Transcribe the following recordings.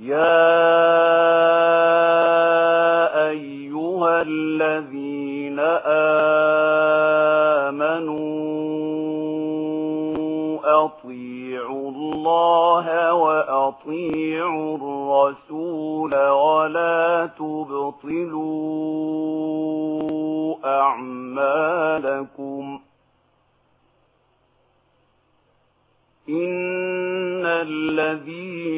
يا أيها الذين آمنوا أطيعوا الله وأطيعوا الرسول ولا تبطلوا أعمالكم إن الذين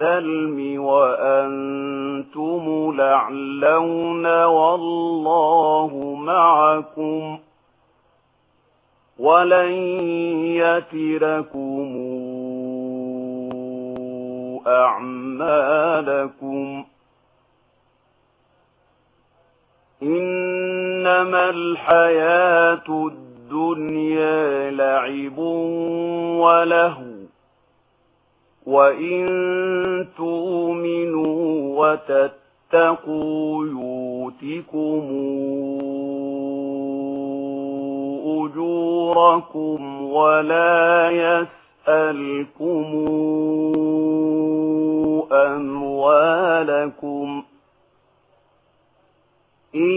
السلم وأنتم لعلون والله معكم ولن يتركم أعمالكم إنما الحياة الدنيا لعب ولهو وَإِن تُؤْمِنُوا وَتَتَّقُوا يُؤْتِكُمْ أُجُورَكُمْ وَلَا يَسْأَلْكُمْ أَمْوَالَكُمْ إِن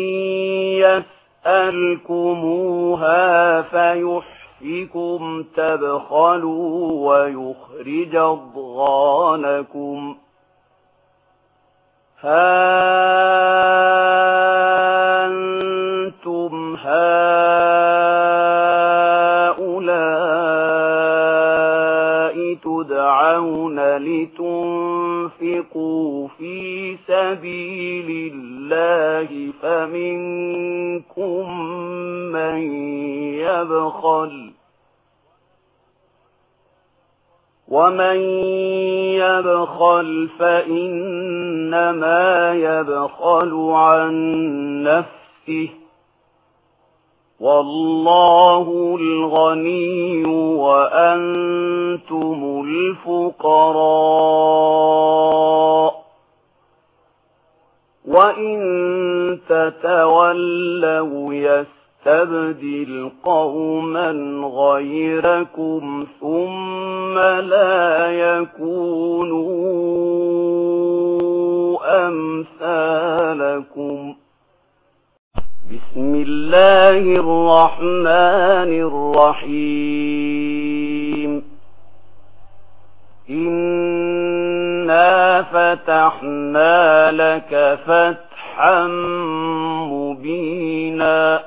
يَسْأَلْكُمُوهَا فَيُحْيِيكُمْ بِبَأْسِكُمْ تَبْخَلُوا وَيُخْرِجَ الضَّغَانَكُمْ هَا أَنْتُمْ هَؤُلَاءِ تُدْعَوْنَ لِتُنْفِقُوا فِي سَبِيلِ اللَّهِ فَمِنْكُمْ مَنْ يَبْخَلُ ومن يبخل فإنما يبخل عن نفسه والله الغني وأنتم الفقراء وإن تتولوا يسر تبدل قوما غيركم ثم لا يكونوا أمثالكم. بسم الله الرحمن الرحيم. إنا فتحنا لك فتحا مبينا.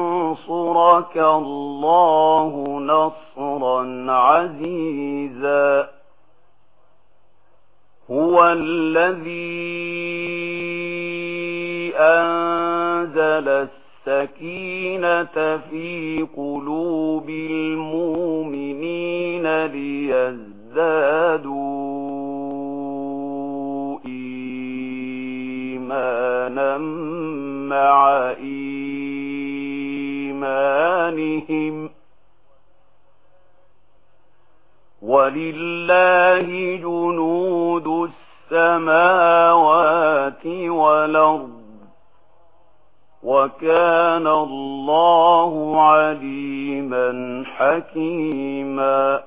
ينصرك الله نصرا عزيزا. هو الذي أنزل السكينة في قلوب المؤمنين ليزدادوا إيمانا مع إيمانا بِأَيْمَانِهِمْ ولله جنود السماوات والأرض وكان الله عليما حكيما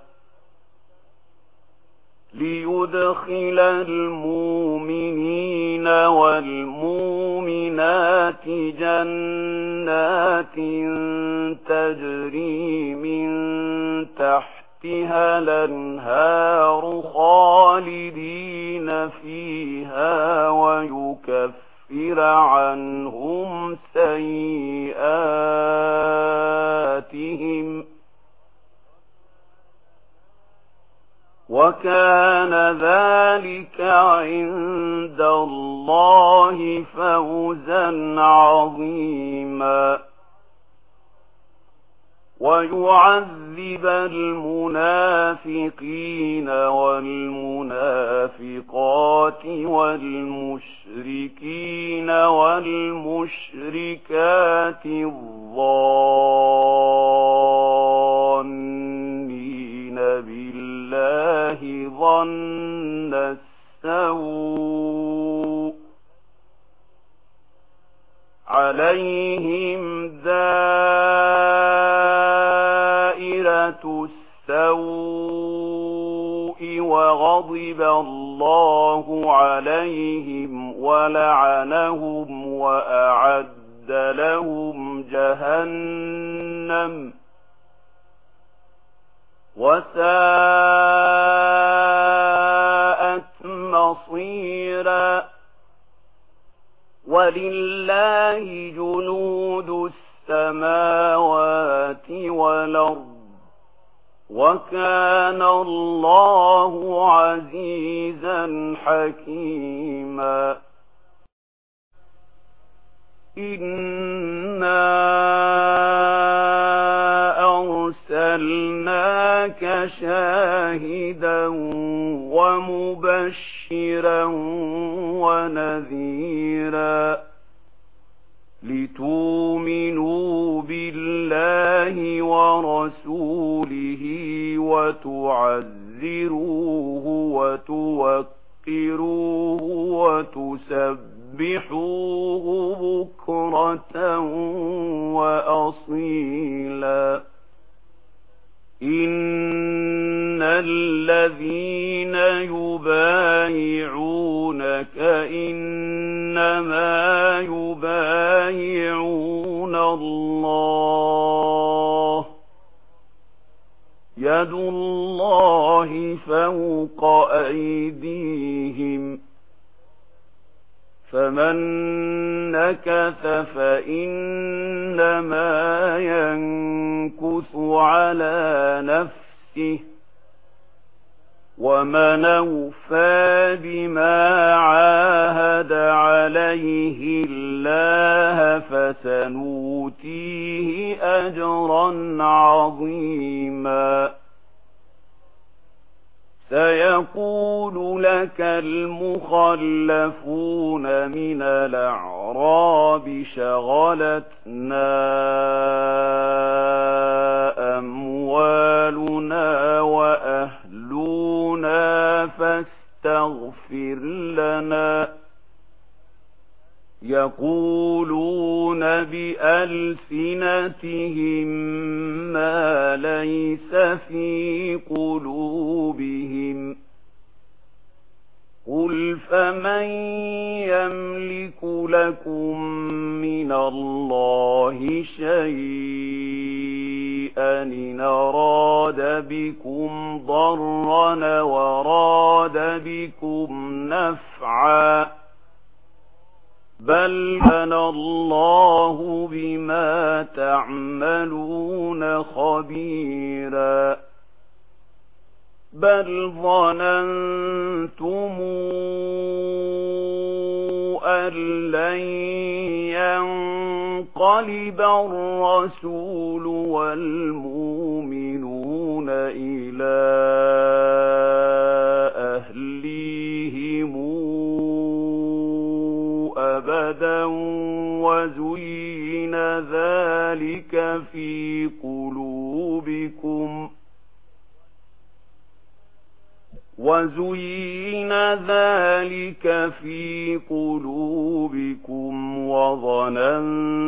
ليدخل المؤمنين والمؤمنين جنات تجري من تحتها الانهار خالدين فيها ويكفر عنهم سيئاتهم وكان ذلك عند عظيما ويعذب المنافقين والمنافقات والمشركين والمشركين السوء وغضب الله عليهم ولعنهم وأعد لهم جهنم وساءت مصيرا ولله جهنم وَكَانَ اللَّهُ عَزِيزًا حَكِيمًا إِنَّا أَرْسَلْنَاكَ شَاهِدًا وَمُبَشِّرًا وَنَذِيرًا لِتُؤْمِنُوا بِاللَّهِ وَرَسُولِهِ وتعذروه وتوقروه وتسبحوه بكرة وأصيلا. إن الذين يبايعونك إنما يبايعون الله يد الله فوق أيديهم فمن نكث فإنما ينكث على نفسه ومن أوفى بما عاهد عليه الله فسنوتيه أجرا عظيما سيقول لك المخلفون من الأعراب شغلتنا أموالنا يقولون بألسنتهم ما ليس في قلوبهم قل فمن يملك لكم من الله شيئا إن أراد بكم ضرا وراد بكم نفعا بل بن الله بما تعملون خبيرا بل ظننتم أن لن ينقلب الرسول والمؤمنون إلى أبدا وزين ذلك في قلوبكم وزين ذلك في قلوبكم وظننتم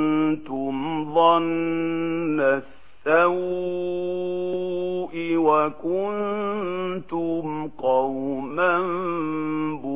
ظن السوء وكنتم قوما بورا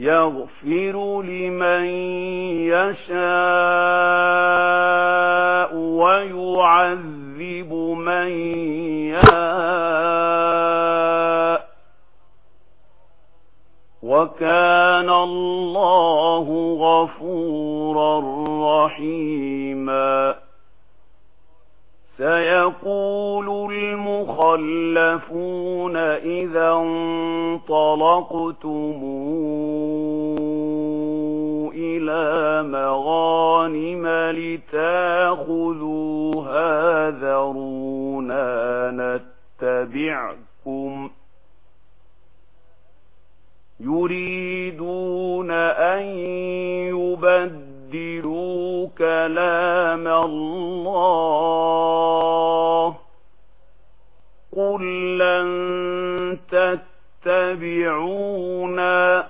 يغفر لمن يشاء ويعذب من يشاء وكان الله غفورا رحيما سيقول المخلفون إذا انطلقتمون مغانم لتاخذوها ذرونا نتبعكم يريدون أن يبدلوا كلام الله قل لن تتبعونا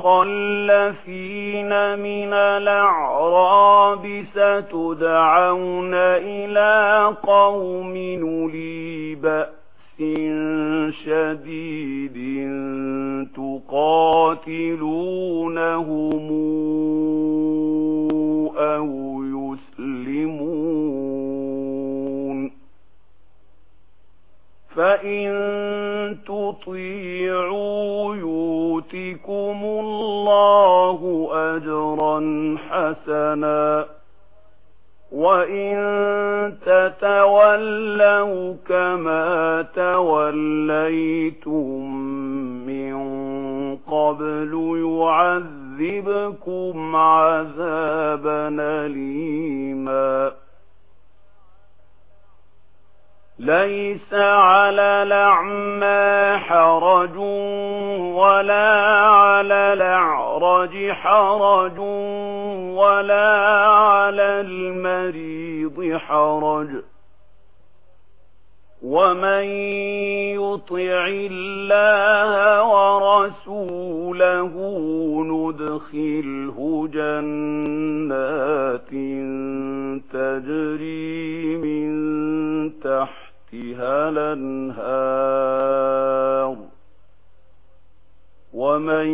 المخلفين من الأعراب ستدعون إلى قوم نلي بأس شديد تقاتلونهمون فَإِن تُطِيعُوا يُؤْتِكُمُ اللَّهُ أَجْرًا حَسَنًا وَإِن تَتَوَلَّوْا كَمَا تَوَلَّيْتُمْ مِنْ قَبْلُ يُعَذِّبْكُمْ عَذَابًا ليماً ليس على لعما حرج ولا على لعرج حرج ولا على المريض حرج ومن يطع الله ورسوله ندخله جنات تجري من تحتها الأنهار. ومن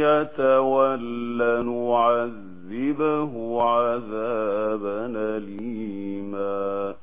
يتولى نعذبه عذابا ليما